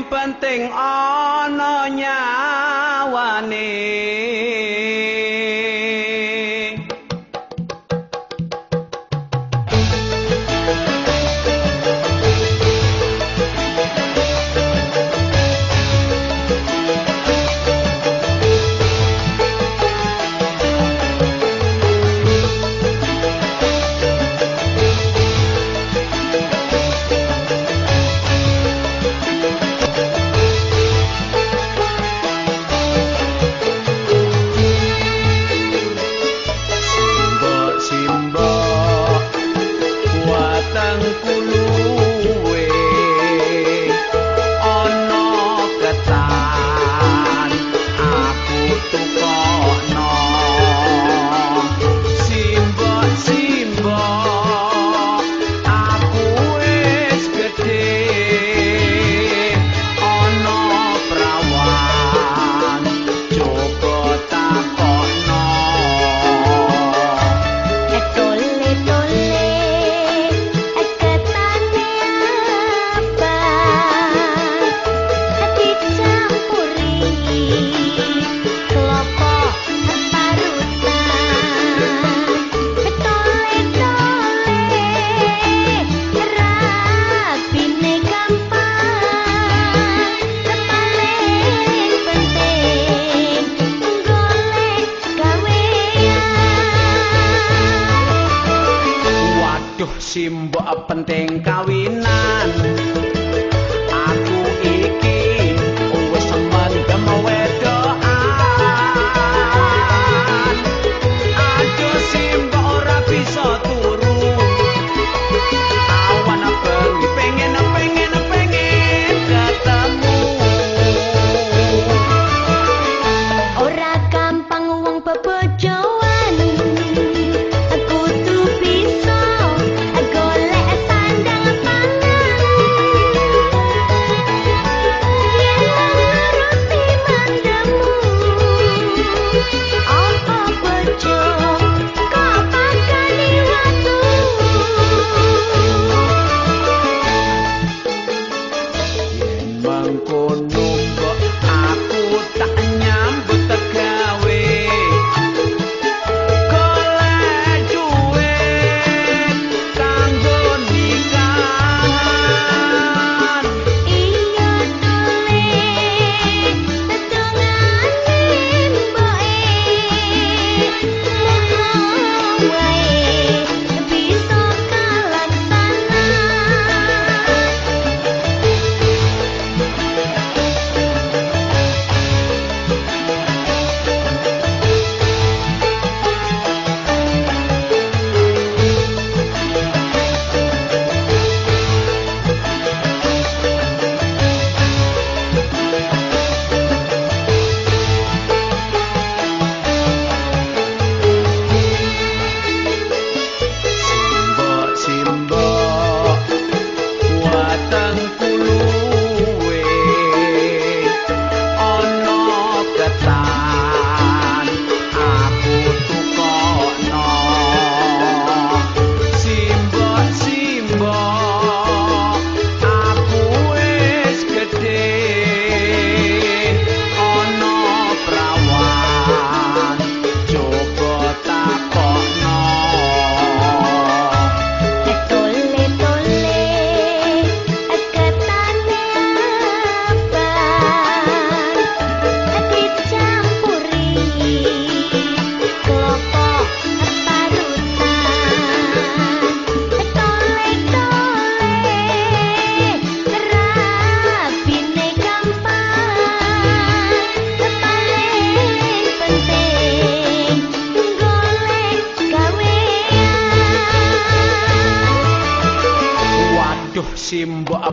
penting ana nyawane. simbok penting kawi.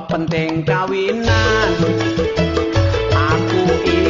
penting kawinan. Aku ini